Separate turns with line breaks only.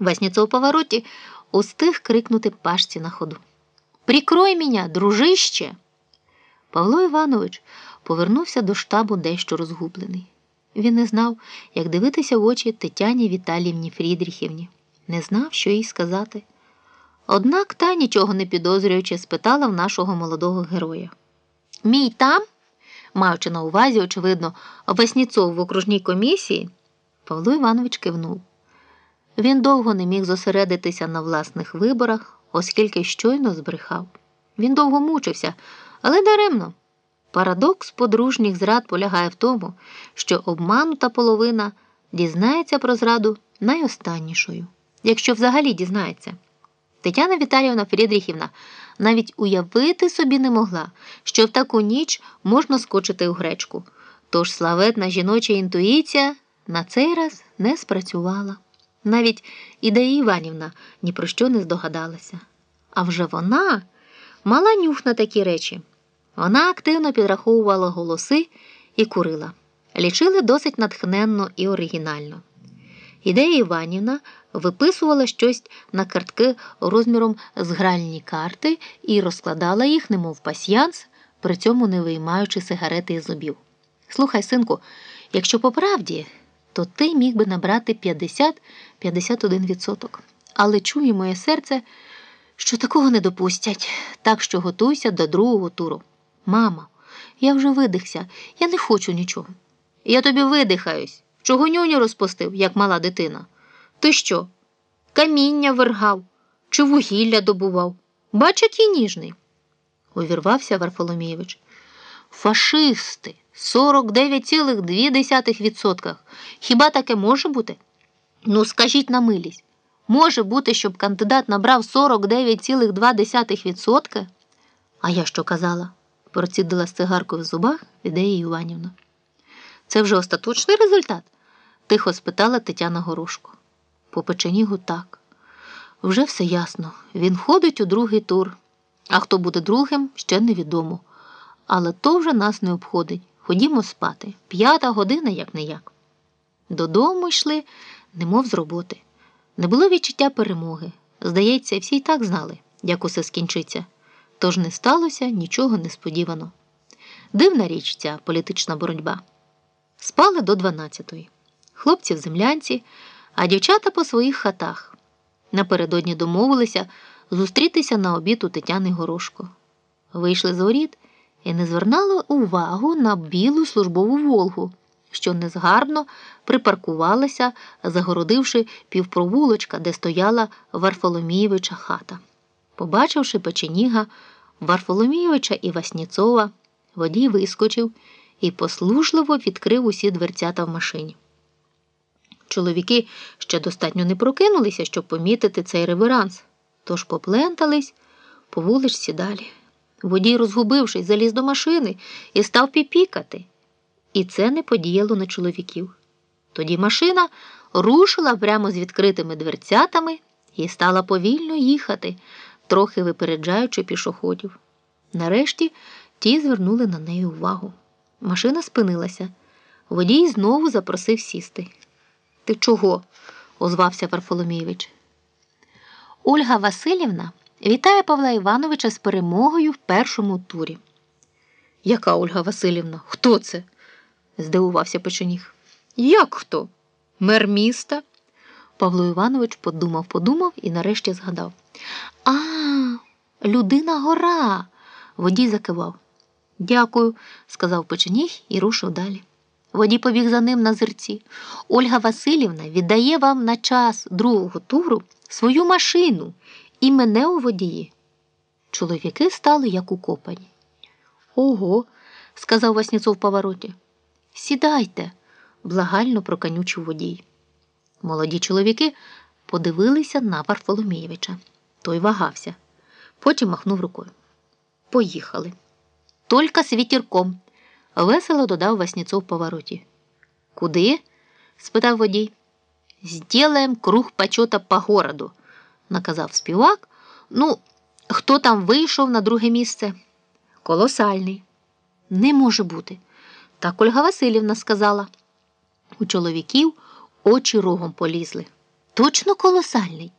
Васніцов у повороті устиг крикнути пашці на ходу. Прикрой мене, дружище. Павло Іванович повернувся до штабу дещо розгублений. Він не знав, як дивитися в очі Тетяні Віталіївні Фрідріхівні, не знав, що їй сказати. Однак та, нічого не підозрюючи, спитала в нашого молодого героя. Мій там, маючи на увазі, очевидно, Васніцов в окружній комісії, Павло Іванович кивнув. Він довго не міг зосередитися на власних виборах, оскільки щойно збрехав. Він довго мучився, але даремно. Парадокс подружніх зрад полягає в тому, що обманута половина дізнається про зраду найостаннішою, якщо взагалі дізнається. Тетяна Віталіївна Фрідріхівна навіть уявити собі не могла, що в таку ніч можна скочити у гречку. Тож славетна жіноча інтуїція на цей раз не спрацювала. Навіть Ідея Іванівна ні про що не здогадалася. А вже вона мала нюх на такі речі. Вона активно підраховувала голоси і курила. Лічили досить натхненно і оригінально. Ідея Іванівна виписувала щось на картки розміром з гральні карти і розкладала їх, немов пасьянс, при цьому не виймаючи сигарети із зубів. Слухай, синку, якщо по правді, то ти міг би набрати 50-51%. Але чує моє серце, що такого не допустять, так що готуйся до другого туру. Мама, я вже видихся, я не хочу нічого. Я тобі видихаюсь. Чого нюню розпустив, як мала дитина? Ти що? Каміння вергав чи вугілля добував? Бач, який ніжний. увірвався Варфоломійович. Фашисти 49,2%. Хіба таке може бути? Ну, скажіть на милість. Може бути, щоб кандидат набрав 49,2%? А я що казала? процідила з цигаркою в зубах ідея Іванівна. Це вже остаточний результат? тихо спитала Тетяна Горошко. По печенігу так. Вже все ясно. Він ходить у другий тур. А хто буде другим, ще невідомо. Але то вже нас не обходить. Ходімо спати. П'ята година, як не як. Додому йшли, немов з роботи. Не було відчуття перемоги. Здається, всі й так знали, як усе скінчиться. Тож не сталося нічого несподівано. Дивна річ ця політична боротьба. Спали до 12-ї. Хлопці в землянці, а дівчата по своїх хатах. Напередодні домовилися зустрітися на обід у Тетяни Горошко. Вийшли з воріт і не звернули увагу на білу службову Волгу, що незгарбно припаркувалася, загородивши півпровулочка, де стояла Варфоломієвича хата. Побачивши печеніга Варфоломійовича і Васніцова, водій вискочив і послушливо відкрив усі дверцята в машині. Чоловіки ще достатньо не прокинулися, щоб помітити цей реверанс, тож поплентались по вуличці далі. Водій, розгубившись, заліз до машини і став піпікати. І це не подіяло на чоловіків. Тоді машина рушила прямо з відкритими дверцятами і стала повільно їхати, трохи випереджаючи пішоходів. Нарешті ті звернули на неї увагу. Машина спинилася. Водій знову запросив сісти. Ти чого? озвався Варфоломійович. Ольга Васильівна вітає Павла Івановича з перемогою в першому турі. Яка Ольга Васильівна? Хто це? здивувався печеніг. Як хто? Мер міста? Павло Іванович подумав, подумав і нарешті згадав. А, людина гора. Водій закивав. Дякую, сказав печеніг і рушив далі. Водій побіг за ним на зерці. Ольга Васильівна віддає вам на час другого туру свою машину і мене у водії. Чоловіки стали як укопані. Ого, сказав Васніцов в повороті. Сідайте, благально проканючив водій. Молоді чоловіки подивилися на Варфоломійовича. Той вагався. Потім махнув рукою. Поїхали. Тільки з вітірком, весело додав Васніцов в повороті. Куди? спитав водій. Зділаєм круг почота по городу, наказав співак. Ну, хто там вийшов на друге місце? Колосальний. Не може бути. Так Ольга Васильівна сказала. У чоловіків очі рогом полізли. точно колосальний.